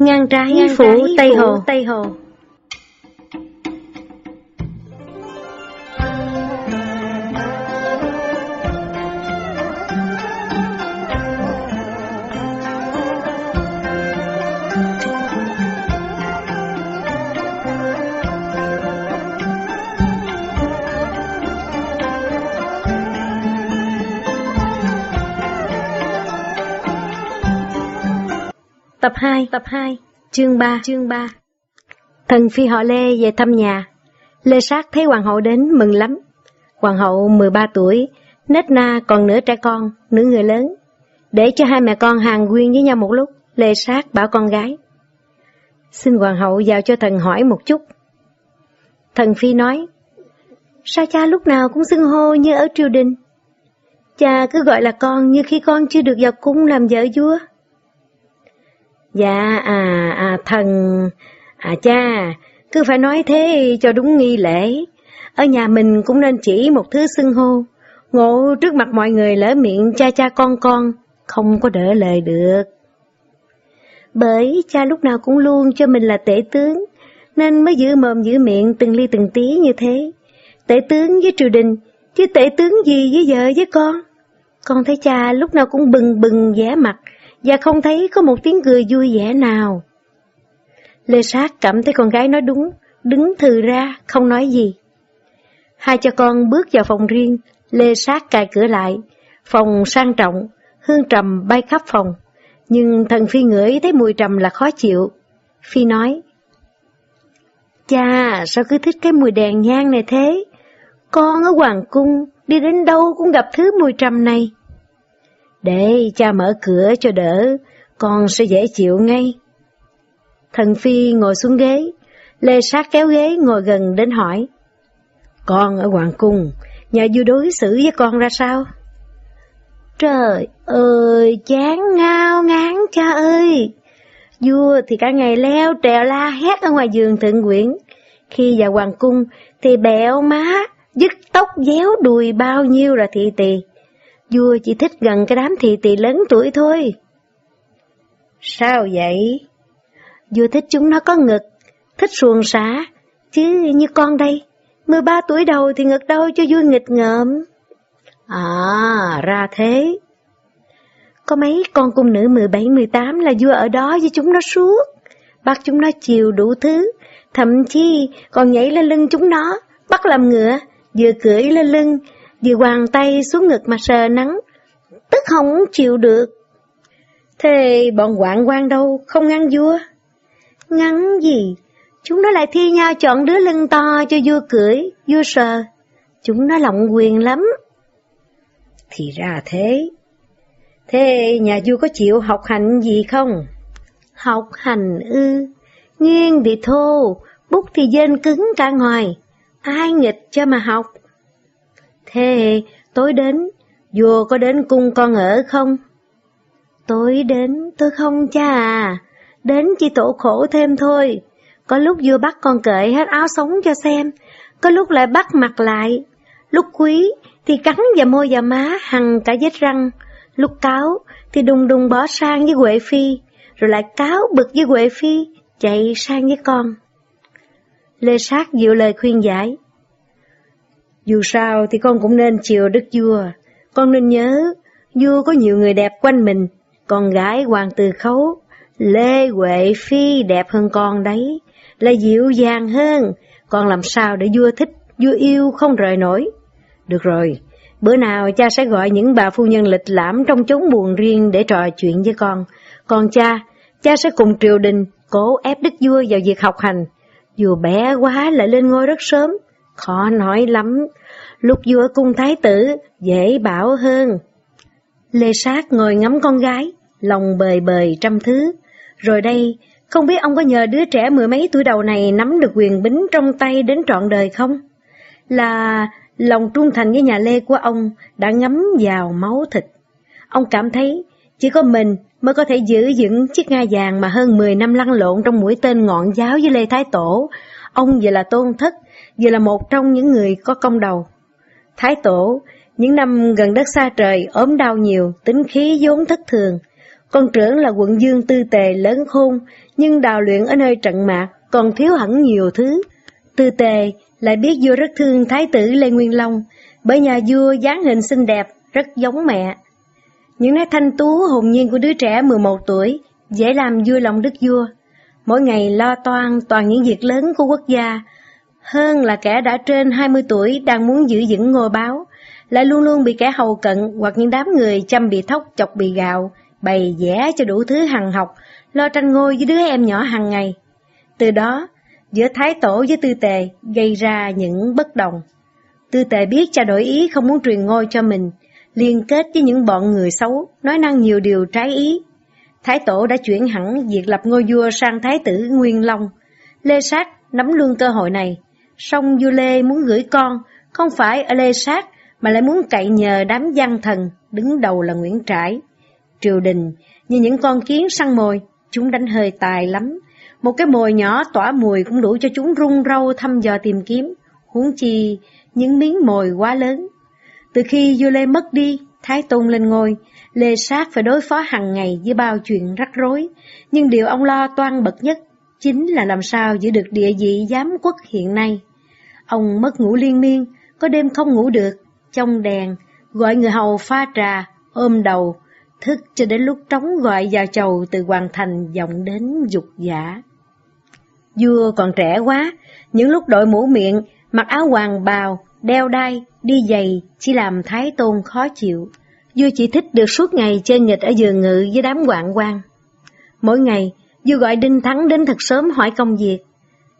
ngang trái Ngang phủ trái Tây Hồ. Tây Hồ. 2 Tập 2 Chương 3 Chương 3 Thần phi họ Lê về thăm nhà. Lê Sát thấy hoàng hậu đến mừng lắm. Hoàng hậu 13 tuổi, nết na còn nửa trẻ con, nửa người lớn. Để cho hai mẹ con hàng quyên với nhau một lúc, Lê Sát bảo con gái. Xin hoàng hậu vào cho thần hỏi một chút. Thần phi nói, sao cha lúc nào cũng xưng hô như ở triều đình? Cha cứ gọi là con như khi con chưa được vào cung làm vợ vua. Dạ, à, à, thần, à cha, cứ phải nói thế cho đúng nghi lễ. Ở nhà mình cũng nên chỉ một thứ xưng hô, ngộ trước mặt mọi người lỡ miệng cha cha con con, không có đỡ lời được. Bởi cha lúc nào cũng luôn cho mình là tể tướng, nên mới giữ mồm giữ miệng từng ly từng tí như thế. Tể tướng với triều đình, chứ tể tướng gì với vợ với con. Con thấy cha lúc nào cũng bừng bừng vẻ mặt, và không thấy có một tiếng cười vui vẻ nào. Lê Sát cảm thấy con gái nói đúng, đứng thừ ra, không nói gì. Hai cha con bước vào phòng riêng, Lê Sát cài cửa lại. Phòng sang trọng, hương trầm bay khắp phòng. Nhưng thần Phi ngửi thấy mùi trầm là khó chịu. Phi nói, Cha, sao cứ thích cái mùi đèn nhang này thế? Con ở Hoàng Cung, đi đến đâu cũng gặp thứ mùi trầm này. Để cha mở cửa cho đỡ, con sẽ dễ chịu ngay. Thần Phi ngồi xuống ghế, Lê Sát kéo ghế ngồi gần đến hỏi. Con ở Hoàng Cung, nhà vua đối xử với con ra sao? Trời ơi, chán ngao ngán cha ơi! Vua thì cả ngày leo trèo la hét ở ngoài giường thượng quyển. Khi vào Hoàng Cung thì bẹo má, dứt tóc déo đùi bao nhiêu là thị tỳ. Vua chỉ thích gần cái đám thị tỳ lớn tuổi thôi. Sao vậy? Vua thích chúng nó có ngực, thích xuồng xả, chứ như con đây, 13 tuổi đầu thì ngực đâu cho vua nghịch ngợm. À, ra thế. Có mấy con cung nữ 17-18 là vua ở đó với chúng nó suốt, bắt chúng nó chiều đủ thứ, thậm chí còn nhảy lên lưng chúng nó, bắt làm ngựa, vừa cưỡi lên lưng, Dì hoàng tay xuống ngực mà sờ nắng, tức không chịu được. Thế bọn quạng quan đâu, không ngăn vua? Ngăn gì? Chúng nó lại thi nhau chọn đứa lưng to cho vua cưỡi, vua sờ. Chúng nó lộng quyền lắm. Thì ra thế. Thế nhà vua có chịu học hành gì không? Học hành ư, nghiêng thì thô, bút thì dên cứng cả ngoài. Ai nghịch cho mà học? Thế tối đến, vua có đến cung con ở không? Tối đến, tôi không cha à, đến chỉ tổ khổ thêm thôi. Có lúc vua bắt con cởi hết áo sống cho xem, có lúc lại bắt mặt lại. Lúc quý thì cắn vào môi và má hằng cả vết răng, lúc cáo thì đùng đùng bỏ sang với Huệ Phi, rồi lại cáo bực với Huệ Phi, chạy sang với con. Lê Sát dịu lời khuyên giải. Dù sao thì con cũng nên chiều đức vua, con nên nhớ, vua có nhiều người đẹp quanh mình, con gái hoàng tử khấu, Lê Huệ Phi đẹp hơn con đấy, là dịu dàng hơn, con làm sao để vua thích, vua yêu không rời nổi. Được rồi, bữa nào cha sẽ gọi những bà phu nhân lịch lãm trong chốn buồn riêng để trò chuyện với con. Còn cha, cha sẽ cùng triều đình cố ép đức vua vào việc học hành. Vua bé quá lại lên ngôi rất sớm, khó nói lắm. Lúc vua cung thái tử, dễ bảo hơn. Lê Sát ngồi ngắm con gái, lòng bời bời trăm thứ. Rồi đây, không biết ông có nhờ đứa trẻ mười mấy tuổi đầu này nắm được quyền bính trong tay đến trọn đời không? Là lòng trung thành với nhà Lê của ông đã ngấm vào máu thịt. Ông cảm thấy chỉ có mình mới có thể giữ vững chiếc ngai vàng mà hơn 10 năm lăn lộn trong mũi tên ngọn giáo với Lê Thái Tổ. Ông vừa là tôn thất, vừa là một trong những người có công đầu. Thái Tổ, những năm gần đất xa trời, ốm đau nhiều, tính khí vốn thất thường. Con trưởng là quận dương tư tề lớn khôn, nhưng đào luyện ở nơi trận mạc còn thiếu hẳn nhiều thứ. Tư tề lại biết vua rất thương thái tử Lê Nguyên Long, bởi nhà vua dáng hình xinh đẹp, rất giống mẹ. Những nét thanh tú hồn nhiên của đứa trẻ 11 tuổi dễ làm vui lòng đức vua. Mỗi ngày lo toan toàn những việc lớn của quốc gia, hơn là kẻ đã trên 20 tuổi đang muốn giữ vững ngôi báo, lại luôn luôn bị kẻ hầu cận hoặc những đám người chăm bị thóc chọc bị gạo, bày vẽ cho đủ thứ hằng học, lo tranh ngôi với đứa em nhỏ hàng ngày. Từ đó, giữa Thái Tổ với Tư Tề gây ra những bất đồng. Tư Tề biết cha đổi ý không muốn truyền ngôi cho mình, liên kết với những bọn người xấu, nói năng nhiều điều trái ý. Thái Tổ đã chuyển hẳn việc lập ngôi vua sang Thái tử Nguyên Long. Lê Sát nắm luôn cơ hội này, song vua Lê muốn gửi con, không phải ở Lê Sát, mà lại muốn cậy nhờ đám văn thần, đứng đầu là Nguyễn Trãi. Triều đình, như những con kiến săn mồi, chúng đánh hơi tài lắm. Một cái mồi nhỏ tỏa mùi cũng đủ cho chúng rung râu thăm dò tìm kiếm, huống chi những miếng mồi quá lớn. Từ khi vua Lê mất đi, Thái Tôn lên ngôi, Lê Sát phải đối phó hàng ngày với bao chuyện rắc rối, nhưng điều ông lo toan bậc nhất chính là làm sao giữ được địa vị giám quốc hiện nay. Ông mất ngủ liên miên, có đêm không ngủ được, trong đèn, gọi người hầu pha trà, ôm đầu, thức cho đến lúc trống gọi vào chầu từ hoàng thành vọng đến dục giả. Vua còn trẻ quá, những lúc đội mũ miệng, mặc áo hoàng bào, đeo đai, đi giày, chỉ làm thái tôn khó chịu. Vua chỉ thích được suốt ngày chơi nghịch ở giường ngự với đám quạng quan. Mỗi ngày, vua gọi Đinh Thắng đến thật sớm hỏi công việc.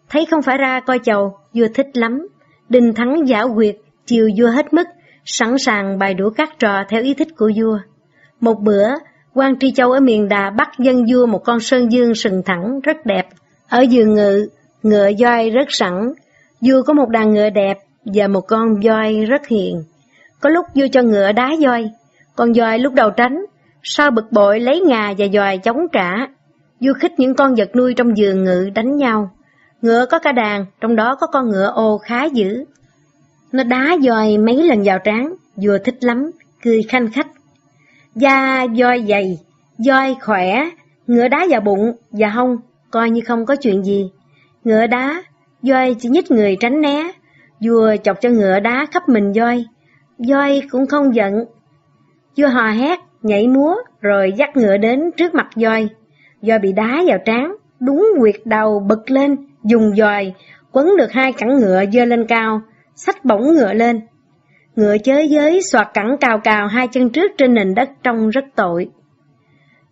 Thấy không phải ra coi chầu, vua thích lắm. đình Thắng giả quyệt, chiều vua hết mức, sẵn sàng bài đũa các trò theo ý thích của vua. Một bữa, quan Tri Châu ở miền Đà bắt dân vua một con sơn dương sừng thẳng rất đẹp. Ở giường ngự, ngựa doi rất sẵn. Vua có một đàn ngựa đẹp và một con voi rất hiền. Có lúc vua cho ngựa đá voi, con voi lúc đầu tránh, sau bực bội lấy ngà và dòi chống trả. Vua khích những con vật nuôi trong giường ngự đánh nhau. Ngựa có cả đàn, trong đó có con ngựa ô khá dữ. Nó đá dòi mấy lần vào trán, vua thích lắm, cười khanh khách. Da dòi dày, dòi khỏe, ngựa đá vào bụng và hông, coi như không có chuyện gì. Ngựa đá, dòi chỉ nhích người tránh né, vua chọc cho ngựa đá khắp mình voi. Voi cũng không giận. Vua hò hét, nhảy múa, rồi dắt ngựa đến trước mặt voi. Voi bị đá vào trán, đúng quyệt đầu bật lên, dùng dòi, quấn được hai cẳng ngựa dơ lên cao, xách bổng ngựa lên. Ngựa chới giới soạt cẳng cào cào hai chân trước trên nền đất trông rất tội.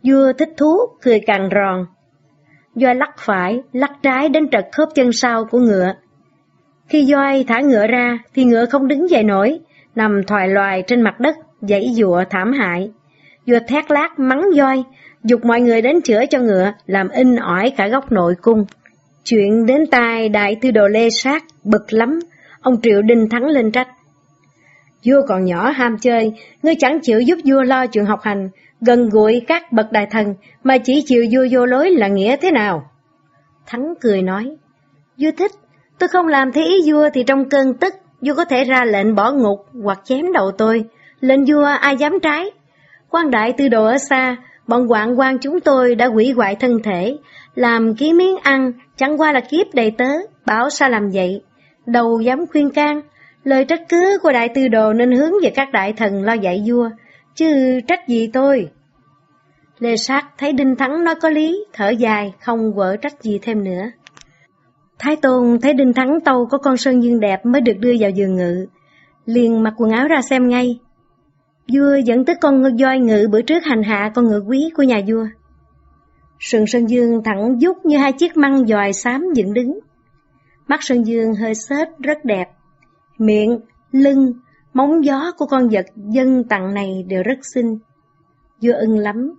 Vua thích thú, cười càng ròn. Doi lắc phải, lắc trái đến trật khớp chân sau của ngựa. Khi Doi thả ngựa ra thì ngựa không đứng dậy nổi, nằm thoài loài trên mặt đất, dãy dụa thảm hại. Vua thét lát mắng Doi, dục mọi người đến chữa cho ngựa, làm in ỏi cả góc nội cung. Chuyện đến tai đại tư đồ Lê Sát, bực lắm, ông Triệu Đinh Thắng lên trách. Vua còn nhỏ ham chơi, ngươi chẳng chịu giúp vua lo chuyện học hành, gần gũi các bậc đại thần, mà chỉ chịu vua vô lối là nghĩa thế nào? Thắng cười nói, vua thích, tôi không làm thế ý vua thì trong cơn tức, vua có thể ra lệnh bỏ ngục hoặc chém đầu tôi, lệnh vua ai dám trái. quan đại tư đồ ở xa, bọn quạng quan chúng tôi đã quỷ hoại thân thể, làm ký miếng ăn, chẳng qua là kiếp đầy tớ, bảo sao làm vậy, đầu dám khuyên can, lời trách cứ của đại tư đồ nên hướng về các đại thần lo dạy vua, chứ trách gì tôi. Lê Sát thấy Đinh Thắng nói có lý, thở dài, không vỡ trách gì thêm nữa. Thái Tôn thấy Đinh Thắng tâu có con sơn dương đẹp mới được đưa vào giường ngự, liền mặc quần áo ra xem ngay. Vua dẫn tới con voi ngự bữa trước hành hạ con ngựa quý của nhà vua. Sừng Sơn Dương thẳng dút như hai chiếc măng dòi xám dựng đứng. Mắt Sơn Dương hơi xết rất đẹp. Miệng, lưng, móng gió của con vật dân tặng này đều rất xinh. Vua ưng lắm.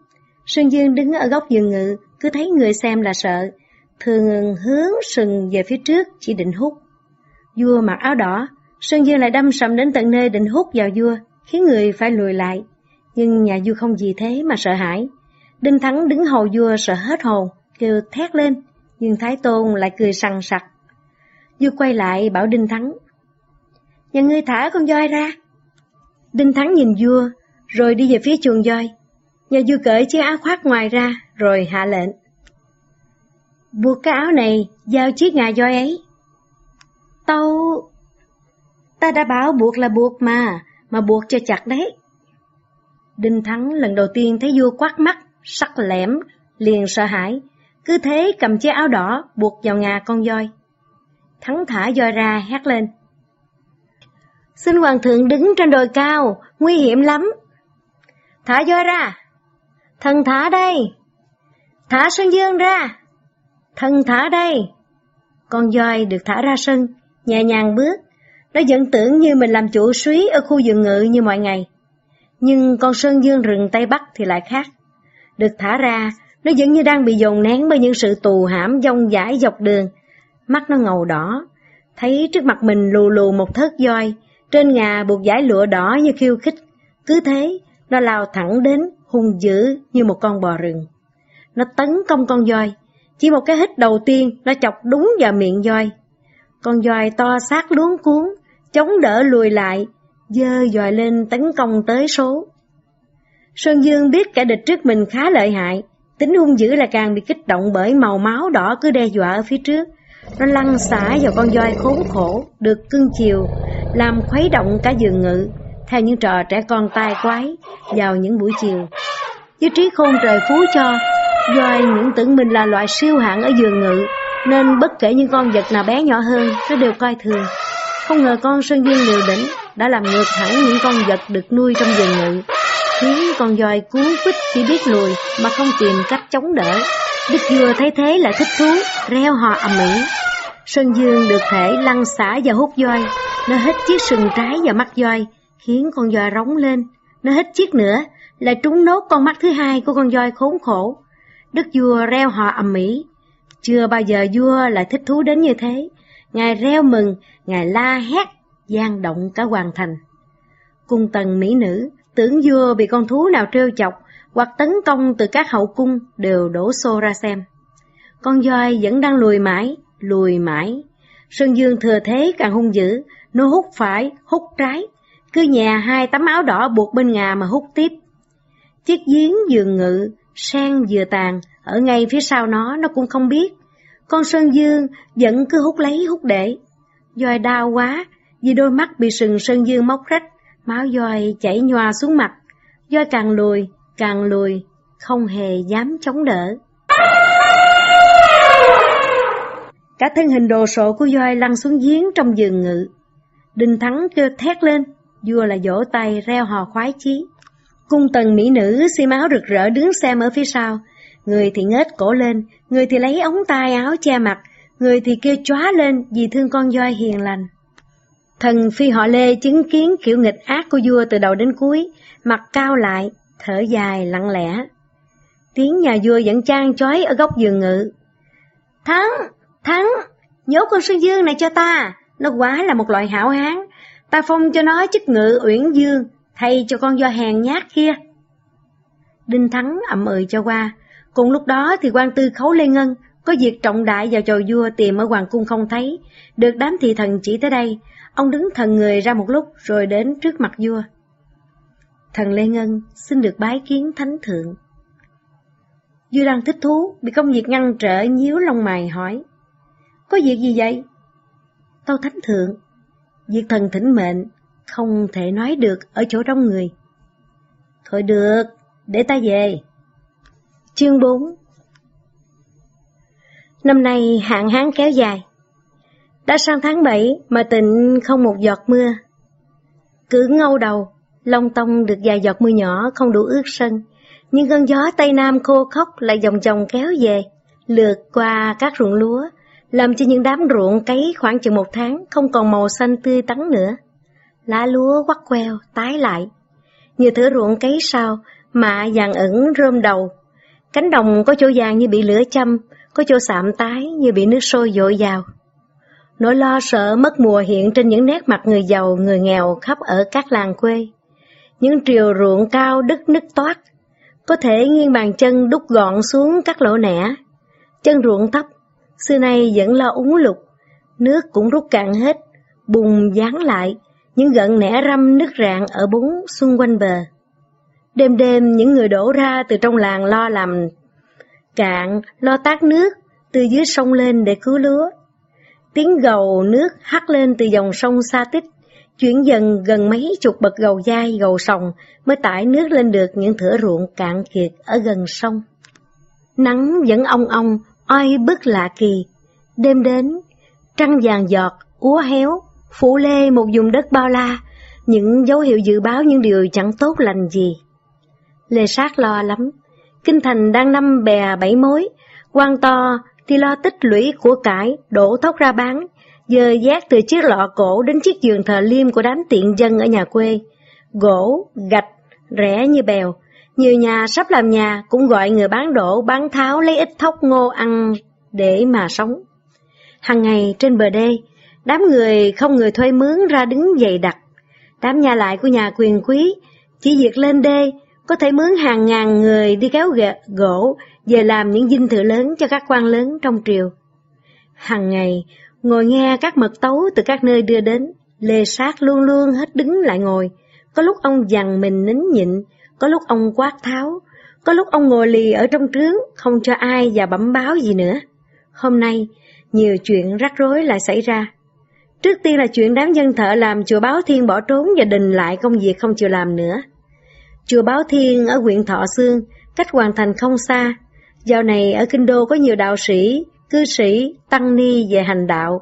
Sơn Dương đứng ở góc giường ngự, cứ thấy người xem là sợ. Thường hướng sừng về phía trước, chỉ định hút. Vua mặc áo đỏ, Sơn Dương lại đâm sầm đến tận nơi định hút vào vua, khiến người phải lùi lại. Nhưng nhà vua không gì thế mà sợ hãi. Đinh Thắng đứng hầu vua sợ hết hồn, kêu thét lên, nhưng Thái Tôn lại cười sằng sặc. Vua quay lại bảo Đinh Thắng, Nhà ngươi thả con voi ra. Đinh Thắng nhìn vua, rồi đi về phía chuồng voi. Nhà vua cởi chiếc áo khoác ngoài ra, rồi hạ lệnh. Buộc cái áo này, giao chiếc ngà voi ấy. Tâu... Ta đã bảo buộc là buộc mà, mà buộc cho chặt đấy. Đinh Thắng lần đầu tiên thấy vua quát mắt, sắc lẻm, liền sợ hãi, cứ thế cầm chiếc áo đỏ buộc vào ngà con voi. Thắng thả voi ra hét lên. Xin hoàng thượng đứng trên đồi cao, nguy hiểm lắm. Thả voi ra. Thần thả đây. Thả Sơn Dương ra. Thần thả đây. Con voi được thả ra sân, nhẹ nhàng bước. Nó vẫn tưởng như mình làm chủ suý ở khu vườn ngự như mọi ngày. Nhưng con Sơn Dương rừng Tây Bắc thì lại khác. Được thả ra, nó vẫn như đang bị dồn nén bởi những sự tù hãm dông dãi dọc đường. Mắt nó ngầu đỏ, thấy trước mặt mình lù lù một thớt voi, trên ngà buộc dải lụa đỏ như khiêu khích. Cứ thế, nó lao thẳng đến, hung dữ như một con bò rừng. Nó tấn công con voi, chỉ một cái hít đầu tiên nó chọc đúng vào miệng voi. Con voi to xác luống cuốn, chống đỡ lùi lại, dơ dòi lên tấn công tới số. Sơn Dương biết kẻ địch trước mình khá lợi hại, tính hung dữ là càng bị kích động bởi màu máu đỏ cứ đe dọa ở phía trước. Nó lăn xả vào con voi khốn khổ, được cưng chiều, làm khuấy động cả giường ngự, theo những trò trẻ con tai quái vào những buổi chiều. Với trí khôn trời phú cho, voi những tưởng mình là loại siêu hạng ở giường ngự, nên bất kể những con vật nào bé nhỏ hơn, nó đều coi thường. Không ngờ con Sơn Dương liều đỉnh đã làm ngược hẳn những con vật được nuôi trong giường ngự, khiến con voi cuốn quýt chỉ biết lùi mà không tìm cách chống đỡ. Đức vua thấy thế lại thích thú, reo hò ầm ĩ. Sơn Dương được thể lăn xả và hút voi, nó hít chiếc sừng trái vào mắt voi, khiến con voi rống lên. Nó hít chiếc nữa, là trúng nốt con mắt thứ hai của con voi khốn khổ. Đức vua reo hò ầm ĩ. Chưa bao giờ vua lại thích thú đến như thế. Ngài reo mừng, ngài la hét, gian động cả hoàng thành. Cung tần mỹ nữ, tưởng vua bị con thú nào trêu chọc hoặc tấn công từ các hậu cung đều đổ xô ra xem. Con voi vẫn đang lùi mãi, lùi mãi. Sơn Dương thừa thế càng hung dữ, nó hút phải, hút trái, cứ nhà hai tấm áo đỏ buộc bên ngà mà hút tiếp. Chiếc giếng vừa ngự, sen vừa tàn, ở ngay phía sau nó, nó cũng không biết. Con Sơn Dương vẫn cứ hút lấy hút để. Doi đau quá, vì đôi mắt bị sừng Sơn Dương móc rách, máu Doi chảy nhòa xuống mặt. Doi càng lùi, càng lùi, không hề dám chống đỡ. Cả thân hình đồ sộ của Doi lăn xuống giếng trong giường ngự. Đinh Thắng kêu thét lên, vua là vỗ tay reo hò khoái chí. Cung tần mỹ nữ xi máu rực rỡ đứng xem ở phía sau, người thì ngết cổ lên, người thì lấy ống tay áo che mặt, người thì kêu chóa lên vì thương con Doi hiền lành. Thần phi họ Lê chứng kiến kiểu nghịch ác của vua từ đầu đến cuối, mặt cao lại, thở dài lặng lẽ. Tiếng nhà vua vẫn trang chói ở góc giường ngự. Thắng, thắng, nhốt con Sơn Dương này cho ta, nó quá là một loại hảo hán, ta phong cho nó chức ngự uyển dương, thay cho con do hèn nhát kia. Đinh Thắng ậm ừ cho qua, cùng lúc đó thì quan tư khấu Lê Ngân có việc trọng đại vào chầu vua tìm ở hoàng cung không thấy, được đám thị thần chỉ tới đây, ông đứng thần người ra một lúc rồi đến trước mặt vua. Thần Lê Ngân xin được bái kiến thánh thượng. Vua đang thích thú, bị công việc ngăn trở nhíu lông mày hỏi. Có việc gì vậy? Tâu thánh thượng, việc thần thỉnh mệnh không thể nói được ở chỗ đông người. Thôi được, để ta về. Chương 4 Năm nay hạn hán kéo dài. Đã sang tháng 7 mà tịnh không một giọt mưa. Cứ ngâu đầu, Long Tông được vài giọt mưa nhỏ không đủ ướt sân, nhưng cơn gió Tây Nam khô khốc lại dòng dòng kéo về, lượt qua các ruộng lúa, làm cho những đám ruộng cấy khoảng chừng một tháng không còn màu xanh tươi tắn nữa. Lá lúa quắt queo, tái lại. Nhiều thửa ruộng cấy sao, mạ vàng ẩn rơm đầu. Cánh đồng có chỗ vàng như bị lửa châm, có chỗ sạm tái như bị nước sôi dội vào. Nỗi lo sợ mất mùa hiện trên những nét mặt người giàu, người nghèo khắp ở các làng quê. Những triều ruộng cao đứt nứt toát, có thể nghiêng bàn chân đút gọn xuống các lỗ nẻ. Chân ruộng thấp, xưa nay vẫn lo úng lụt, nước cũng rút cạn hết, bùn dán lại, những gợn nẻ răm nước rạn ở bốn xung quanh bờ. Đêm đêm những người đổ ra từ trong làng lo làm cạn, lo tát nước từ dưới sông lên để cứu lúa. Tiếng gầu nước hắt lên từ dòng sông xa tích, chuyển dần gần mấy chục bậc gầu dai, gầu sòng mới tải nước lên được những thửa ruộng cạn kiệt ở gần sông. Nắng vẫn ong ong, oi bức lạ kỳ. Đêm đến, trăng vàng giọt, úa héo, phủ lê một vùng đất bao la, những dấu hiệu dự báo những điều chẳng tốt lành gì. Lê Sát lo lắm, Kinh Thành đang năm bè bảy mối, quan to thì lo tích lũy của cải, đổ thóc ra bán, giờ giác từ chiếc lọ cổ đến chiếc giường thờ liêm của đám tiện dân ở nhà quê. Gỗ, gạch, rẻ như bèo, nhiều nhà sắp làm nhà cũng gọi người bán đổ bán tháo lấy ít thóc ngô ăn để mà sống. Hằng ngày trên bờ đê, đám người không người thuê mướn ra đứng dày đặc. Đám nhà lại của nhà quyền quý chỉ việc lên đê có thể mướn hàng ngàn người đi kéo gỗ về làm những dinh thự lớn cho các quan lớn trong triều. Hằng ngày, ngồi nghe các mật tấu từ các nơi đưa đến, Lê Sát luôn luôn hết đứng lại ngồi. Có lúc ông dằn mình nín nhịn, có lúc ông quát tháo, có lúc ông ngồi lì ở trong trướng, không cho ai và bẩm báo gì nữa. Hôm nay, nhiều chuyện rắc rối lại xảy ra. Trước tiên là chuyện đám dân thợ làm chùa Báo Thiên bỏ trốn và đình lại công việc không chịu làm nữa. Chùa Báo Thiên ở huyện Thọ Sương, cách hoàn thành không xa. Dạo này ở Kinh Đô có nhiều đạo sĩ, cư sĩ, tăng ni về hành đạo.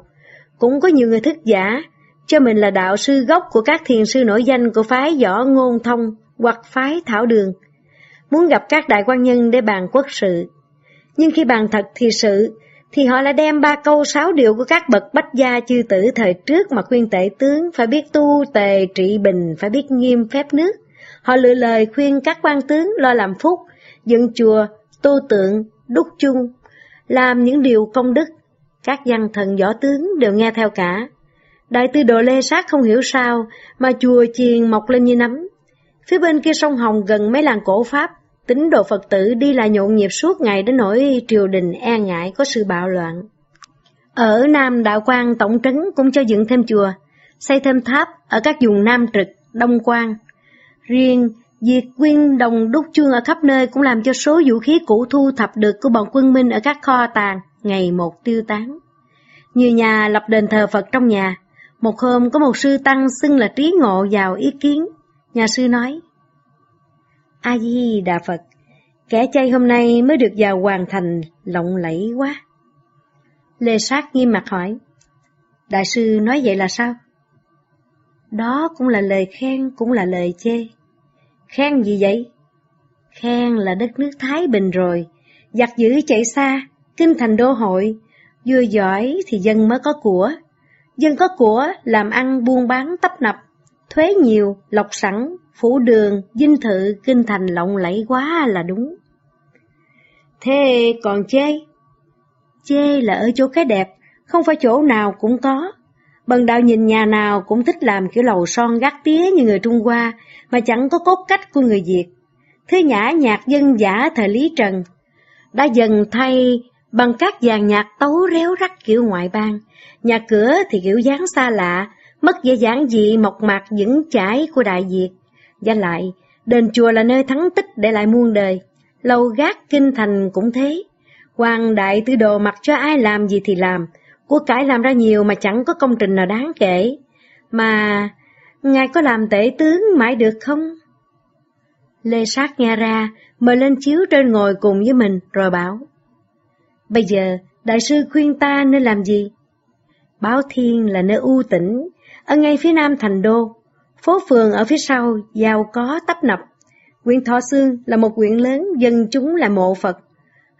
Cũng có nhiều người thức giả, cho mình là đạo sư gốc của các thiền sư nổi danh của phái võ ngôn thông hoặc phái thảo đường. Muốn gặp các đại quan nhân để bàn quốc sự. Nhưng khi bàn thật thì sự, thì họ lại đem ba câu sáu điều của các bậc bách gia chư tử thời trước mà khuyên tể tướng phải biết tu tề trị bình, phải biết nghiêm phép nước. Họ lựa lời khuyên các quan tướng lo làm phúc, dựng chùa, tô tượng, đúc chung, làm những điều công đức. Các văn thần võ tướng đều nghe theo cả. Đại tư đồ Lê Sát không hiểu sao mà chùa chiền mọc lên như nấm. Phía bên kia sông Hồng gần mấy làng cổ Pháp, tín đồ Phật tử đi lại nhộn nhịp suốt ngày đến nỗi triều đình e ngại có sự bạo loạn. Ở Nam Đạo Quang Tổng Trấn cũng cho dựng thêm chùa, xây thêm tháp ở các vùng Nam Trực, Đông Quang. Riêng việc quyên đồng đúc chuông ở khắp nơi cũng làm cho số vũ khí cũ thu thập được của bọn quân Minh ở các kho tàng ngày một tiêu tán. Như nhà lập đền thờ Phật trong nhà. Một hôm có một sư tăng xưng là trí ngộ vào ý kiến. Nhà sư nói, A-di-đà Phật, kẻ chay hôm nay mới được vào hoàn thành lộng lẫy quá. Lê Sát nghiêm mặt hỏi, Đại sư nói vậy là sao? Đó cũng là lời khen, cũng là lời chê. Khen gì vậy? Khen là đất nước Thái Bình rồi, giặc dữ chạy xa, kinh thành đô hội, vừa giỏi thì dân mới có của. Dân có của, làm ăn buôn bán tấp nập, thuế nhiều, lọc sẵn, phủ đường, dinh thự, kinh thành lộng lẫy quá là đúng. Thế còn chê? Chê là ở chỗ cái đẹp, không phải chỗ nào cũng có. Bần đạo nhìn nhà nào cũng thích làm kiểu lầu son gác tía như người Trung Hoa, mà chẳng có cốt cách của người Việt. Thứ nhã nhạc dân giả thời Lý Trần, đã dần thay bằng các dàn nhạc tấu réo rắt kiểu ngoại bang. Nhà cửa thì kiểu dáng xa lạ, mất vẻ dáng dị mộc mạc vững chãi của Đại Việt. Và lại, đền chùa là nơi thắng tích để lại muôn đời. Lâu gác kinh thành cũng thế. Hoàng đại tư đồ mặc cho ai làm gì thì làm, của cải làm ra nhiều mà chẳng có công trình nào đáng kể. Mà ngài có làm tể tướng mãi được không? Lê Sát nghe ra, mời lên chiếu trên ngồi cùng với mình rồi bảo. Bây giờ, đại sư khuyên ta nên làm gì? Báo Thiên là nơi u tĩnh, ở ngay phía nam thành đô. Phố phường ở phía sau, giàu có tấp nập. Quyện Thọ Sương là một quyện lớn, dân chúng là mộ Phật.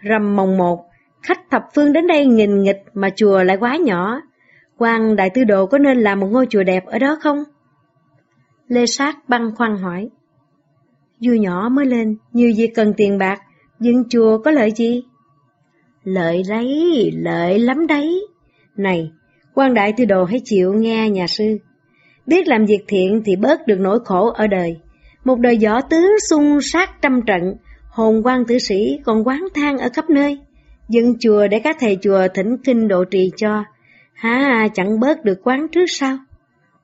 rầm mồng một, khách thập phương đến đây nghìn nghịch mà chùa lại quá nhỏ. quan đại tư đồ có nên làm một ngôi chùa đẹp ở đó không? Lê Sát băng khoăn hỏi. Vua nhỏ mới lên, nhiều việc cần tiền bạc, dựng chùa có lợi gì? Lợi đấy, lợi lắm đấy. Này, quan đại tư đồ hãy chịu nghe nhà sư. Biết làm việc thiện thì bớt được nỗi khổ ở đời. Một đời võ tướng xung sát trăm trận, hồn quan tử sĩ còn quán thang ở khắp nơi. Dựng chùa để các thầy chùa thỉnh kinh độ trì cho. há chẳng bớt được quán trước sao?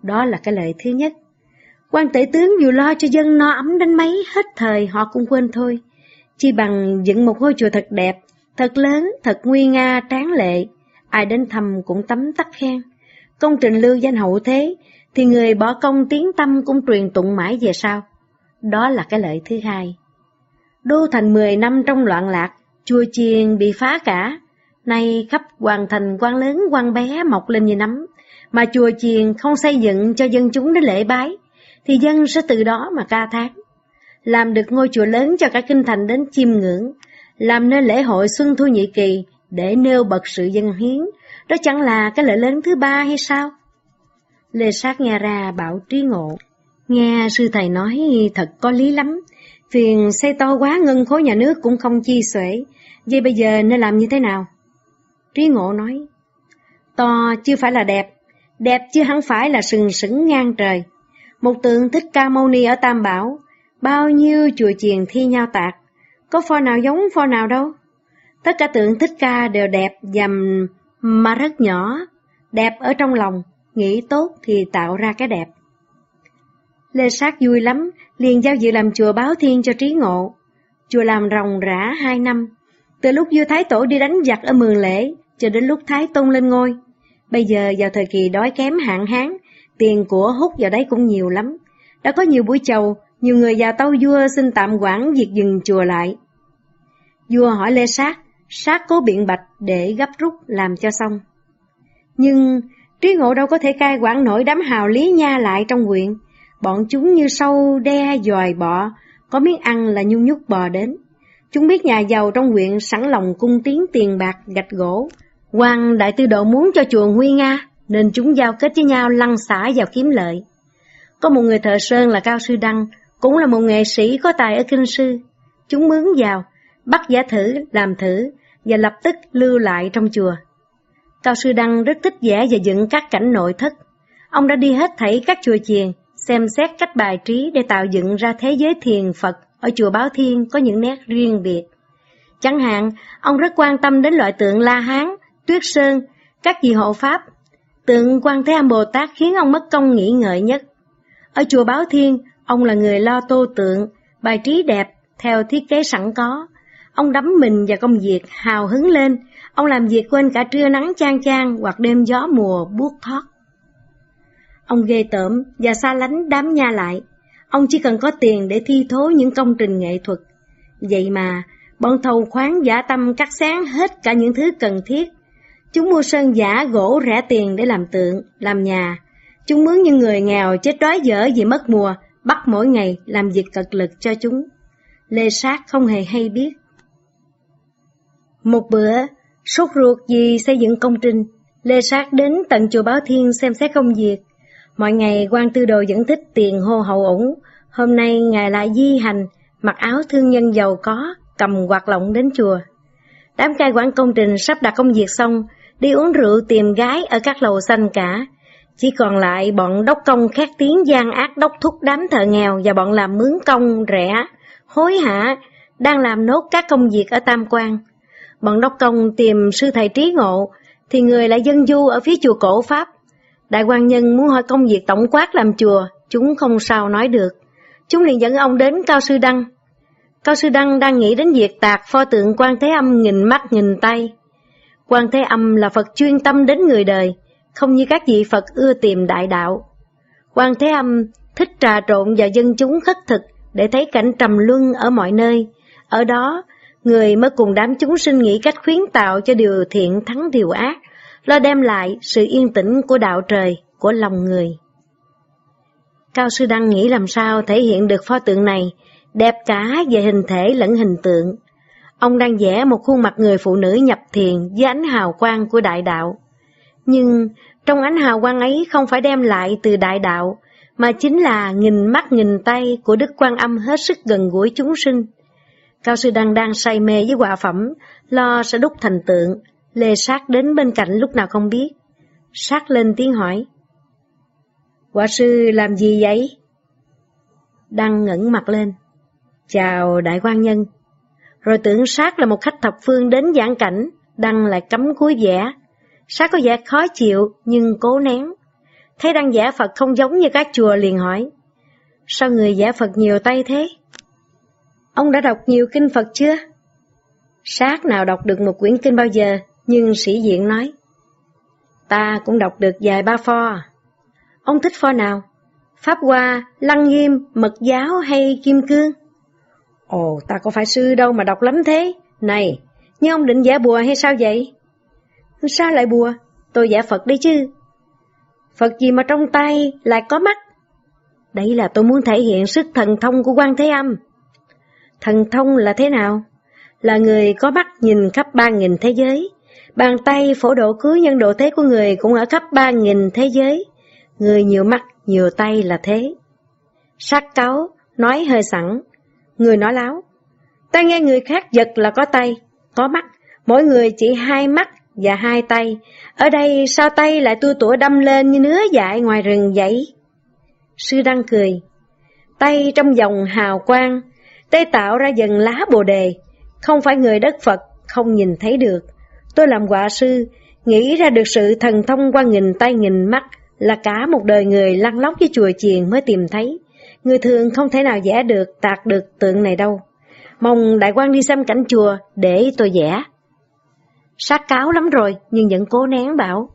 Đó là cái lợi thứ nhất. quan tể tướng dù lo cho dân no ấm đến mấy hết thời họ cũng quên thôi. Chi bằng dựng một ngôi chùa thật đẹp, thật lớn, thật nguy nga, tráng lệ. Ai đến thăm cũng tấm tắc khen. Công trình lưu danh hậu thế, thì người bỏ công tiếng tâm cũng truyền tụng mãi về sau. Đó là cái lợi thứ hai. Đô thành 10 năm trong loạn lạc, chùa chiền bị phá cả. Nay khắp hoàng thành quan lớn quan bé mọc lên như nấm, mà chùa chiền không xây dựng cho dân chúng đến lễ bái, thì dân sẽ từ đó mà ca thán. Làm được ngôi chùa lớn cho cả kinh thành đến chiêm ngưỡng, làm nên lễ hội Xuân Thu Nhị Kỳ để nêu bật sự dân hiến, đó chẳng là cái lợi lớn thứ ba hay sao? Lê Sát nghe ra bảo trí ngộ. Nghe sư thầy nói thật có lý lắm, phiền xây to quá ngân khối nhà nước cũng không chi xuể, vậy bây giờ nên làm như thế nào? Trí ngộ nói, to chưa phải là đẹp, đẹp chưa hẳn phải là sừng sững ngang trời. Một tượng thích ca mâu ni ở Tam Bảo, bao nhiêu chùa chiền thi nhau tạc, có pho nào giống pho nào đâu. Tất cả tượng thích ca đều đẹp dầm mà rất nhỏ, đẹp ở trong lòng, nghĩ tốt thì tạo ra cái đẹp. Lê Sát vui lắm, liền giao dự làm chùa báo thiên cho trí ngộ. Chùa làm ròng rã hai năm, từ lúc vua Thái Tổ đi đánh giặc ở mường lễ, cho đến lúc Thái Tôn lên ngôi. Bây giờ vào thời kỳ đói kém hạn hán, tiền của hút vào đấy cũng nhiều lắm. Đã có nhiều buổi chầu, nhiều người già tâu vua xin tạm quản việc dừng chùa lại. Vua hỏi Lê Sát, Sát cố biện bạch để gấp rút làm cho xong. Nhưng Trí ngộ đâu có thể cai quản nổi đám hào lý nha lại trong quyện. Bọn chúng như sâu đe dòi bọ, có miếng ăn là nhung nhúc bò đến. Chúng biết nhà giàu trong huyện sẵn lòng cung tiến tiền bạc gạch gỗ. quan đại tư độ muốn cho chùa nguy nga, nên chúng giao kết với nhau lăn xả vào kiếm lợi. Có một người thợ sơn là Cao Sư Đăng, cũng là một nghệ sĩ có tài ở kinh sư. Chúng mướn vào, bắt giả thử, làm thử, và lập tức lưu lại trong chùa. Cao Sư Đăng rất thích vẽ và dựng các cảnh nội thất. Ông đã đi hết thảy các chùa chiền, xem xét cách bài trí để tạo dựng ra thế giới thiền Phật ở chùa Báo Thiên có những nét riêng biệt. Chẳng hạn, ông rất quan tâm đến loại tượng La Hán, Tuyết Sơn, các vị hộ Pháp. Tượng Quan Thế Âm Bồ Tát khiến ông mất công nghĩ ngợi nhất. Ở chùa Báo Thiên, ông là người lo tô tượng, bài trí đẹp, theo thiết kế sẵn có. Ông đắm mình vào công việc, hào hứng lên, Ông làm việc quên cả trưa nắng chang chang hoặc đêm gió mùa buốt thoát. Ông ghê tởm và xa lánh đám nha lại. Ông chỉ cần có tiền để thi thố những công trình nghệ thuật. Vậy mà, bọn thầu khoáng giả tâm cắt sáng hết cả những thứ cần thiết. Chúng mua sơn giả gỗ rẻ tiền để làm tượng, làm nhà. Chúng mướn những người nghèo chết đói dở vì mất mùa, bắt mỗi ngày làm việc cật lực cho chúng. Lê Sát không hề hay biết. Một bữa, Sốt ruột vì xây dựng công trình, Lê Sát đến tận chùa Báo Thiên xem xét công việc. Mọi ngày quan tư đồ vẫn thích tiền hô hậu ủng, hôm nay ngài lại di hành, mặc áo thương nhân giàu có, cầm quạt lộng đến chùa. Đám cai quản công trình sắp đặt công việc xong, đi uống rượu tìm gái ở các lầu xanh cả. Chỉ còn lại bọn đốc công khét tiếng gian ác đốc thúc đám thợ nghèo và bọn làm mướn công rẻ, hối hả, đang làm nốt các công việc ở Tam Quan. Bọn đốc công tìm sư thầy trí ngộ, thì người lại dân du ở phía chùa cổ Pháp. Đại quan nhân muốn hỏi công việc tổng quát làm chùa, chúng không sao nói được. Chúng liền dẫn ông đến Cao Sư Đăng. Cao Sư Đăng đang nghĩ đến việc tạc pho tượng quan Thế Âm nghìn mắt nghìn tay. Quan Thế Âm là Phật chuyên tâm đến người đời, không như các vị Phật ưa tìm đại đạo. Quan Thế Âm thích trà trộn và dân chúng khất thực để thấy cảnh trầm luân ở mọi nơi. Ở đó, người mới cùng đám chúng sinh nghĩ cách khuyến tạo cho điều thiện thắng điều ác, lo đem lại sự yên tĩnh của đạo trời, của lòng người. Cao Sư Đăng nghĩ làm sao thể hiện được pho tượng này, đẹp cả về hình thể lẫn hình tượng. Ông đang vẽ một khuôn mặt người phụ nữ nhập thiền với ánh hào quang của đại đạo. Nhưng trong ánh hào quang ấy không phải đem lại từ đại đạo, mà chính là nghìn mắt nghìn tay của Đức Quan Âm hết sức gần gũi chúng sinh. Cao sư đăng đang say mê với quả phẩm, lo sẽ đúc thành tượng. Lê sát đến bên cạnh lúc nào không biết. Sát lên tiếng hỏi. Quả sư làm gì vậy? Đăng ngẩng mặt lên. Chào đại quan nhân. Rồi tưởng sát là một khách thập phương đến giảng cảnh, Đăng lại cấm cúi vẽ. Sát có vẻ khó chịu nhưng cố nén. Thấy đăng giả Phật không giống như các chùa liền hỏi. sao người giả Phật nhiều tay thế? Ông đã đọc nhiều kinh Phật chưa? Sát nào đọc được một quyển kinh bao giờ, nhưng sĩ diện nói. Ta cũng đọc được vài ba pho. Ông thích pho nào? Pháp Hoa, Lăng Nghiêm, Mật Giáo hay Kim Cương? Ồ, ta có phải sư đâu mà đọc lắm thế. Này, nhưng ông định giả bùa hay sao vậy? Sao lại bùa? Tôi giả Phật đấy chứ. Phật gì mà trong tay lại có mắt? Đây là tôi muốn thể hiện sức thần thông của quan Thế Âm. Thần thông là thế nào? Là người có mắt nhìn khắp ba nghìn thế giới. Bàn tay phổ độ cứu nhân độ thế của người cũng ở khắp ba nghìn thế giới. Người nhiều mắt, nhiều tay là thế. Sát cáo, nói hơi sẵn. Người nói láo. Ta nghe người khác giật là có tay, có mắt. Mỗi người chỉ hai mắt và hai tay. Ở đây sao tay lại tua tủa đâm lên như nứa dại ngoài rừng vậy? Sư Đăng cười. Tay trong dòng hào quang, tay tạo ra dần lá bồ đề. Không phải người đất Phật, không nhìn thấy được. Tôi làm họa sư, nghĩ ra được sự thần thông qua nghìn tay nghìn mắt là cả một đời người lăn lóc với chùa chiền mới tìm thấy. Người thường không thể nào vẽ được, tạc được tượng này đâu. Mong đại quan đi xem cảnh chùa để tôi vẽ. Sát cáo lắm rồi, nhưng vẫn cố nén bảo.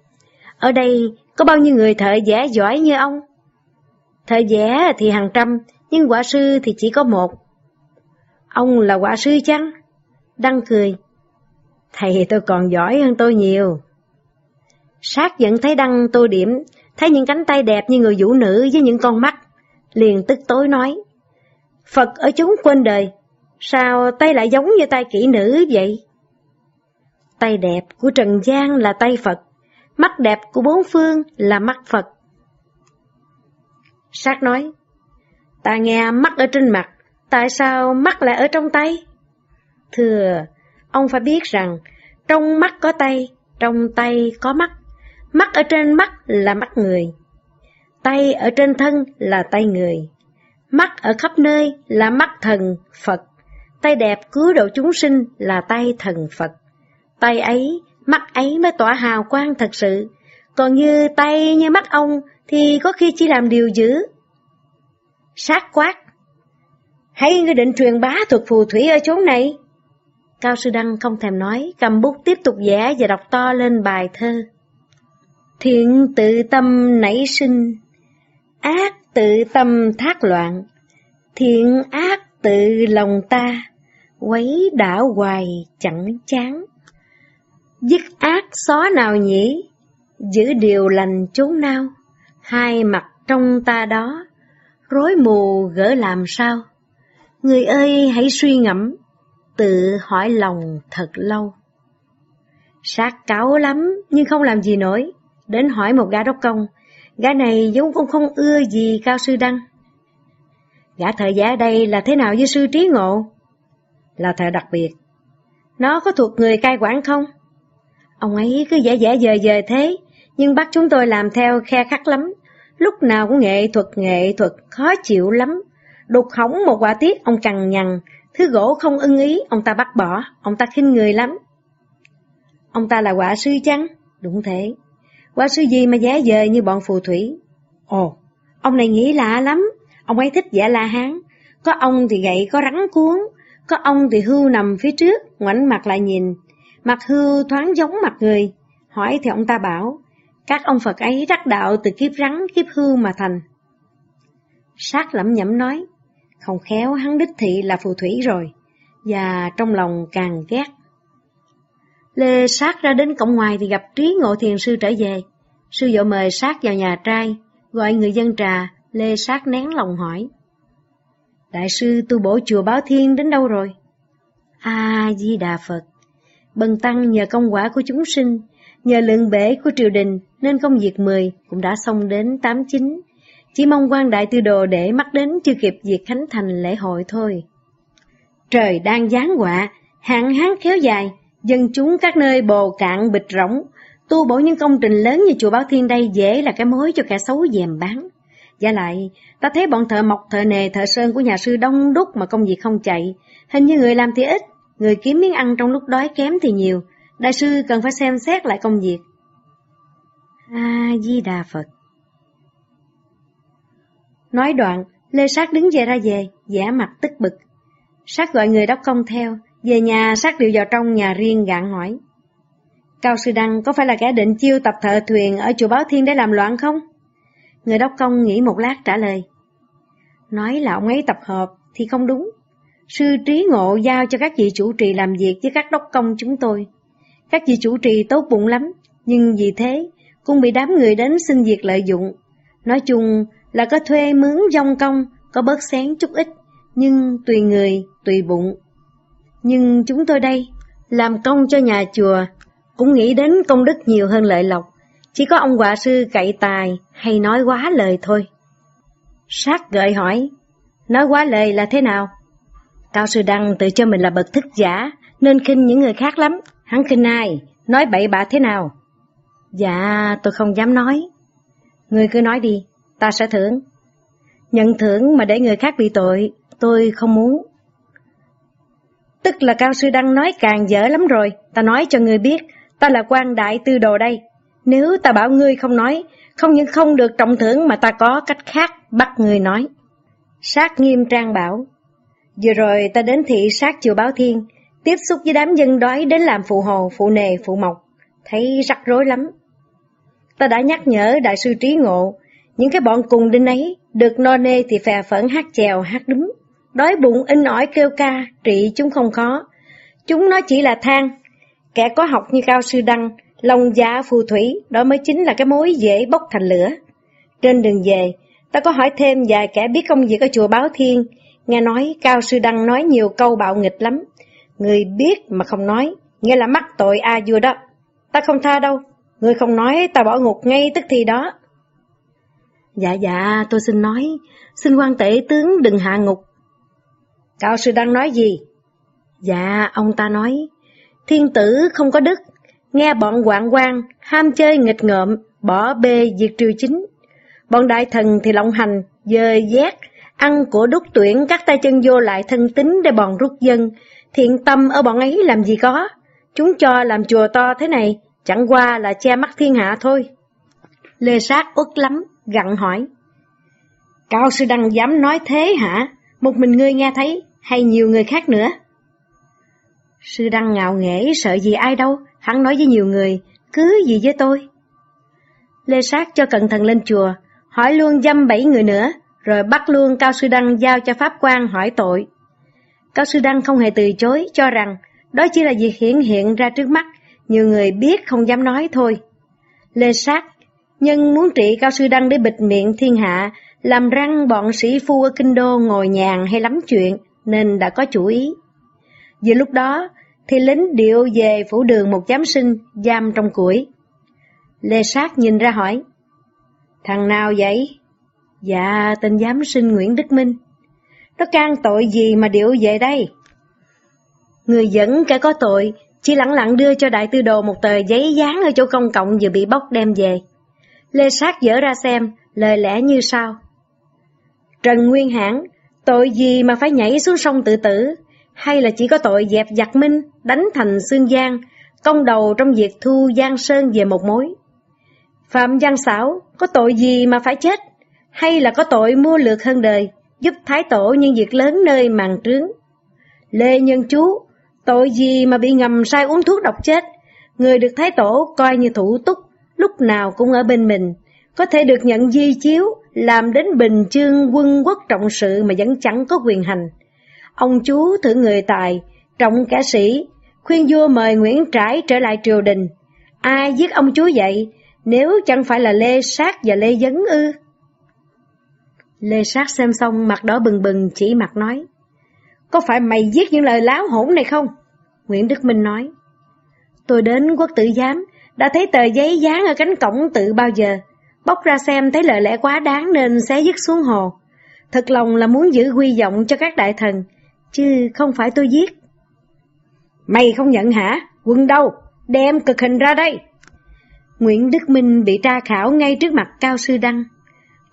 Ở đây có bao nhiêu người thợ vẽ giỏi như ông? Thợ vẽ thì hàng trăm, nhưng quả sư thì chỉ có một. Ông là quả sư chăng? Đăng cười. Thầy tôi còn giỏi hơn tôi nhiều. Sát vẫn thấy Đăng tô điểm, thấy những cánh tay đẹp như người vũ nữ với những con mắt. Liền tức tối nói. Phật ở chúng quên đời, sao tay lại giống như tay kỹ nữ vậy? Tay đẹp của Trần gian là tay Phật, mắt đẹp của bốn phương là mắt Phật. Sát nói, ta nghe mắt ở trên mặt, tại sao mắt lại ở trong tay? Thưa, ông phải biết rằng, trong mắt có tay, trong tay có mắt. Mắt ở trên mắt là mắt người. Tay ở trên thân là tay người. Mắt ở khắp nơi là mắt thần Phật. Tay đẹp cứu độ chúng sinh là tay thần Phật. Tay ấy, mắt ấy mới tỏa hào quang thật sự. Còn như tay như mắt ông thì có khi chỉ làm điều dữ. Sát quát. Hãy ngươi định truyền bá thuật phù thủy ở chốn này. Cao Sư Đăng không thèm nói, cầm bút tiếp tục vẽ và đọc to lên bài thơ. Thiện tự tâm nảy sinh, ác tự tâm thác loạn, thiện ác tự lòng ta, quấy đảo hoài chẳng chán. Dứt ác xó nào nhỉ, giữ điều lành chốn nào, hai mặt trong ta đó, rối mù gỡ làm sao. Người ơi hãy suy ngẫm, tự hỏi lòng thật lâu. Sát cáo lắm nhưng không làm gì nổi, đến hỏi một gã đốc công, gã này giống cũng không ưa gì cao sư đăng. Gã thợ giả đây là thế nào với sư trí ngộ? Là thợ đặc biệt. Nó có thuộc người cai quản không? Ông ấy cứ giả giả dời dời thế, nhưng bắt chúng tôi làm theo khe khắc lắm. Lúc nào cũng nghệ thuật nghệ thuật, khó chịu lắm. Đục hỏng một quả tiết, ông cằn nhằn. Thứ gỗ không ưng ý, ông ta bắt bỏ, ông ta khinh người lắm. Ông ta là quả sư chăng? Đúng thế. Quả sư gì mà giá dời như bọn phù thủy? Ồ, ông này nghĩ lạ lắm. Ông ấy thích giả la hán. Có ông thì gậy có rắn cuốn, có ông thì hưu nằm phía trước, ngoảnh mặt lại nhìn, Mặt hư thoáng giống mặt người. Hỏi thì ông ta bảo, các ông Phật ấy đắc đạo từ kiếp rắn kiếp hư mà thành. Sát lẩm nhẩm nói, không khéo hắn đích thị là phù thủy rồi, và trong lòng càng ghét. Lê Sát ra đến cổng ngoài thì gặp Trí Ngộ Thiền Sư trở về. Sư dỗ mời Sát vào nhà trai, gọi người dân trà, Lê Sát nén lòng hỏi. Đại sư tu bổ chùa Báo Thiên đến đâu rồi? A-di-đà Phật Bần tăng nhờ công quả của chúng sinh, nhờ lượng bể của triều đình nên công việc 10 cũng đã xong đến 89. Chỉ mong quan đại tư đồ để mắt đến chưa kịp việc khánh thành lễ hội thôi. Trời đang giáng họa, hạn hán kéo dài, dân chúng các nơi bồ cạn bịch rỗng, tu bổ những công trình lớn như chùa Báo Thiên đây dễ là cái mối cho kẻ xấu dèm bán. Và lại, ta thấy bọn thợ mộc, thợ nề, thợ sơn của nhà sư đông đúc mà công việc không chạy, hình như người làm thì ít, Người kiếm miếng ăn trong lúc đói kém thì nhiều, đại sư cần phải xem xét lại công việc. A-di-đà Phật Nói đoạn, Lê Sát đứng dậy ra về, giả mặt tức bực. Sát gọi người đốc công theo, về nhà Sát điệu vào trong nhà riêng gạn hỏi. Cao Sư Đăng có phải là kẻ định chiêu tập thợ thuyền ở chùa Báo Thiên để làm loạn không? Người đốc công nghĩ một lát trả lời. Nói là ông ấy tập hợp thì không đúng. Sư trí ngộ giao cho các vị chủ trì làm việc với các đốc công chúng tôi. Các vị chủ trì tốt bụng lắm, nhưng vì thế cũng bị đám người đến xin việc lợi dụng. Nói chung là có thuê mướn dông công, có bớt xén chút ít, nhưng tùy người, tùy bụng. Nhưng chúng tôi đây, làm công cho nhà chùa, cũng nghĩ đến công đức nhiều hơn lợi lộc. Chỉ có ông quả sư cậy tài hay nói quá lời thôi. Sát gợi hỏi, nói quá lời là thế nào? Cao sư Đăng tự cho mình là bậc thức giả, nên khinh những người khác lắm. Hắn khinh ai? Nói bậy bạ thế nào? Dạ, tôi không dám nói. Người cứ nói đi, ta sẽ thưởng. Nhận thưởng mà để người khác bị tội, tôi không muốn. Tức là Cao Sư Đăng nói càng dở lắm rồi, ta nói cho người biết, ta là quan đại tư đồ đây. Nếu ta bảo ngươi không nói, không những không được trọng thưởng mà ta có cách khác bắt ngươi nói. Sát nghiêm trang bảo, vừa rồi ta đến thị sát chùa Báo Thiên, tiếp xúc với đám dân đói đến làm phụ hồ, phụ nề, phụ mộc, thấy rắc rối lắm. Ta đã nhắc nhở đại sư trí ngộ, những cái bọn cùng đinh ấy, được no nê thì phè phẫn hát chèo, hát đúng. Đói bụng in ỏi kêu ca, trị chúng không khó. Chúng nó chỉ là than. Kẻ có học như cao sư đăng, lòng dạ phù thủy, đó mới chính là cái mối dễ bốc thành lửa. Trên đường về, ta có hỏi thêm vài kẻ biết công việc ở chùa Báo Thiên, nghe nói cao sư đăng nói nhiều câu bạo nghịch lắm. Người biết mà không nói, nghĩa là mắc tội a vua đó. Ta không tha đâu, người không nói ta bỏ ngục ngay tức thì đó. Dạ dạ, tôi xin nói, xin quan tể tướng đừng hạ ngục. Cao sư đang nói gì? Dạ, ông ta nói, thiên tử không có đức, nghe bọn quạng quan, ham chơi nghịch ngợm, bỏ bê diệt triều chính. Bọn đại thần thì lộng hành, dời dét, ăn của đúc tuyển các tay chân vô lại thân tính để bọn rút dân, thiện tâm ở bọn ấy làm gì có. Chúng cho làm chùa to thế này, chẳng qua là che mắt thiên hạ thôi. Lê Sát uất lắm, gặn hỏi. Cao sư đăng dám nói thế hả? Một mình ngươi nghe thấy, hay nhiều người khác nữa? Sư đăng ngạo nghễ sợ gì ai đâu, hắn nói với nhiều người, cứ gì với tôi. Lê Sát cho cẩn thận lên chùa, hỏi luôn dăm bảy người nữa, rồi bắt luôn Cao Sư Đăng giao cho Pháp quan hỏi tội. Cao Sư Đăng không hề từ chối, cho rằng đó chỉ là việc hiển hiện ra trước mắt, nhiều người biết không dám nói thôi. Lê Sát nhân muốn trị Cao Sư Đăng để bịt miệng thiên hạ, làm răng bọn sĩ phu ở Kinh Đô ngồi nhàn hay lắm chuyện, nên đã có chủ ý. Giữa lúc đó, thì lính điệu về phủ đường một giám sinh, giam trong củi. Lê Sát nhìn ra hỏi, Thằng nào vậy? Dạ, tên giám sinh Nguyễn Đức Minh. Nó can tội gì mà điệu về đây? Người dẫn kẻ có tội, chỉ lặng lặng đưa cho đại tư đồ một tờ giấy dán ở chỗ công cộng vừa bị bóc đem về. Lê Sát dở ra xem, lời lẽ như sau. Trần Nguyên Hãn, tội gì mà phải nhảy xuống sông tự tử, hay là chỉ có tội dẹp giặc minh, đánh thành xương giang, công đầu trong việc thu Giang Sơn về một mối. Phạm Giang Sảo, có tội gì mà phải chết, hay là có tội mua lượt hơn đời, giúp Thái Tổ nhân việc lớn nơi màn trướng. Lê Nhân Chú, tội gì mà bị ngầm sai uống thuốc độc chết, người được Thái Tổ coi như thủ túc, lúc nào cũng ở bên mình, có thể được nhận di chiếu, làm đến bình chương quân quốc trọng sự mà vẫn chẳng có quyền hành. Ông chú thử người tài, trọng cả sĩ, khuyên vua mời Nguyễn Trãi trở lại triều đình. Ai giết ông chú vậy, nếu chẳng phải là Lê Sát và Lê Dấn ư? Lê Sát xem xong mặt đỏ bừng bừng chỉ mặt nói, Có phải mày giết những lời láo hỗn này không? Nguyễn Đức Minh nói, Tôi đến quốc tử giám, đã thấy tờ giấy dán ở cánh cổng tự bao giờ. Bóc ra xem thấy lời lẽ quá đáng nên xé dứt xuống hồ. Thật lòng là muốn giữ quy vọng cho các đại thần, chứ không phải tôi giết. Mày không nhận hả? Quân đâu? Đem cực hình ra đây. Nguyễn Đức Minh bị tra khảo ngay trước mặt Cao Sư Đăng.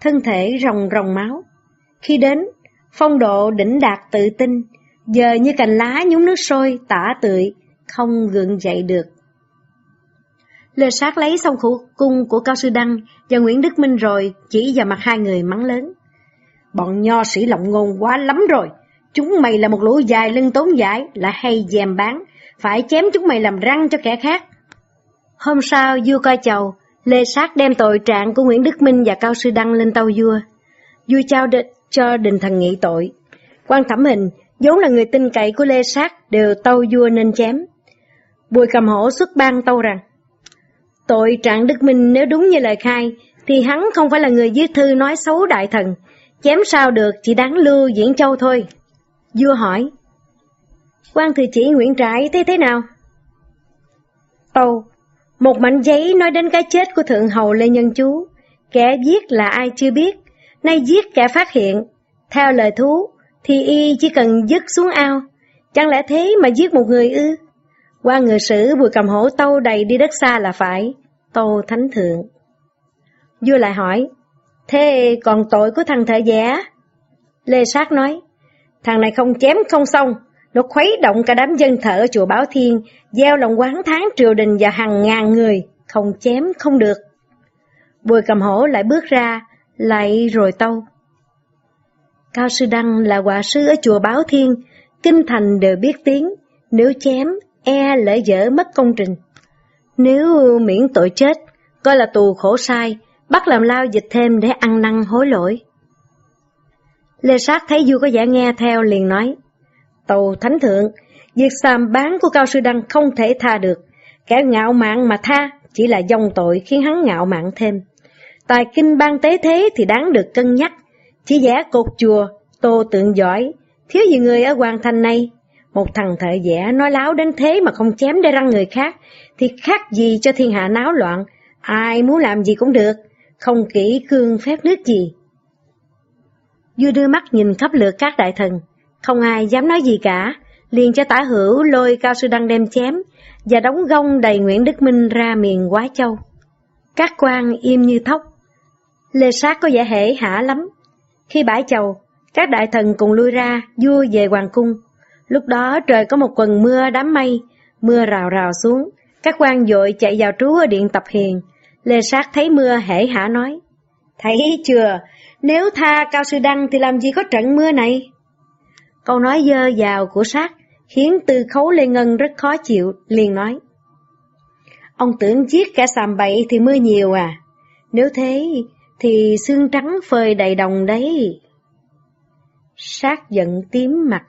Thân thể rồng rồng máu. Khi đến, phong độ đỉnh đạt tự tin, giờ như cành lá nhúng nước sôi, tả tượi, không gượng dậy được. Lê sát lấy xong khủ cung của Cao Sư Đăng và Nguyễn Đức Minh rồi chỉ vào mặt hai người mắng lớn. bọn nho sĩ lộng ngôn quá lắm rồi. Chúng mày là một lũ dài lưng tốn giải, là hay dèm bán, phải chém chúng mày làm răng cho kẻ khác. Hôm sau, vua coi chầu, Lê Sát đem tội trạng của Nguyễn Đức Minh và Cao Sư Đăng lên tàu vua. Vua trao địch cho đình thần nghị tội. quan thẩm hình, vốn là người tin cậy của Lê Sát, đều tâu vua nên chém. Bùi cầm hổ xuất ban tâu rằng, tội trạng Đức Minh nếu đúng như lời khai, thì hắn không phải là người viết thư nói xấu đại thần, chém sao được chỉ đáng lưu diễn châu thôi. Vua hỏi, quan thừa chỉ Nguyễn Trãi thấy thế nào? Tâu, một mảnh giấy nói đến cái chết của Thượng Hầu Lê Nhân Chú, kẻ giết là ai chưa biết, nay giết kẻ phát hiện. Theo lời thú, thì y chỉ cần dứt xuống ao, chẳng lẽ thế mà giết một người ư? Qua người sử bùi cầm hổ tâu đầy đi đất xa là phải, tâu thánh thượng. Vua lại hỏi, thế còn tội của thằng thợ giả? Lê Sát nói, thằng này không chém không xong, nó khuấy động cả đám dân thợ ở chùa Báo Thiên, gieo lòng quán tháng triều đình và hàng ngàn người, không chém không được. Bùi cầm hổ lại bước ra, lại rồi tâu. Cao Sư Đăng là quả sư ở chùa Báo Thiên, kinh thành đều biết tiếng, nếu chém, e lỡ dở mất công trình. Nếu miễn tội chết, coi là tù khổ sai, bắt làm lao dịch thêm để ăn năn hối lỗi. Lê Sát thấy vua có vẻ nghe theo liền nói, Tàu Thánh Thượng, việc xàm bán của Cao Sư Đăng không thể tha được, kẻ ngạo mạn mà tha chỉ là dòng tội khiến hắn ngạo mạn thêm. Tài kinh ban tế thế thì đáng được cân nhắc, chỉ vẽ cột chùa, tô tượng giỏi, thiếu gì người ở hoàng thành này. Một thằng thợ vẽ nói láo đến thế mà không chém để răng người khác, thì khác gì cho thiên hạ náo loạn, ai muốn làm gì cũng được, không kỹ cương phép nước gì. Vua đưa mắt nhìn khắp lượt các đại thần, không ai dám nói gì cả, liền cho tả hữu lôi cao sư đăng đem chém và đóng gông đầy Nguyễn Đức Minh ra miền Quá Châu. Các quan im như thóc. Lê Sát có vẻ hể hả lắm. Khi bãi chầu, các đại thần cùng lui ra, vua về hoàng cung. Lúc đó trời có một quần mưa đám mây, mưa rào rào xuống. Các quan dội chạy vào trú ở điện tập hiền. Lê Sát thấy mưa hể hả nói, Thấy chưa, nếu tha Cao Sư Đăng thì làm gì có trận mưa này? Câu nói dơ dào của sát khiến tư khấu Lê Ngân rất khó chịu, liền nói. Ông tưởng giết cả sàm bậy thì mưa nhiều à? Nếu thế thì xương trắng phơi đầy đồng đấy. Sát giận tím mặt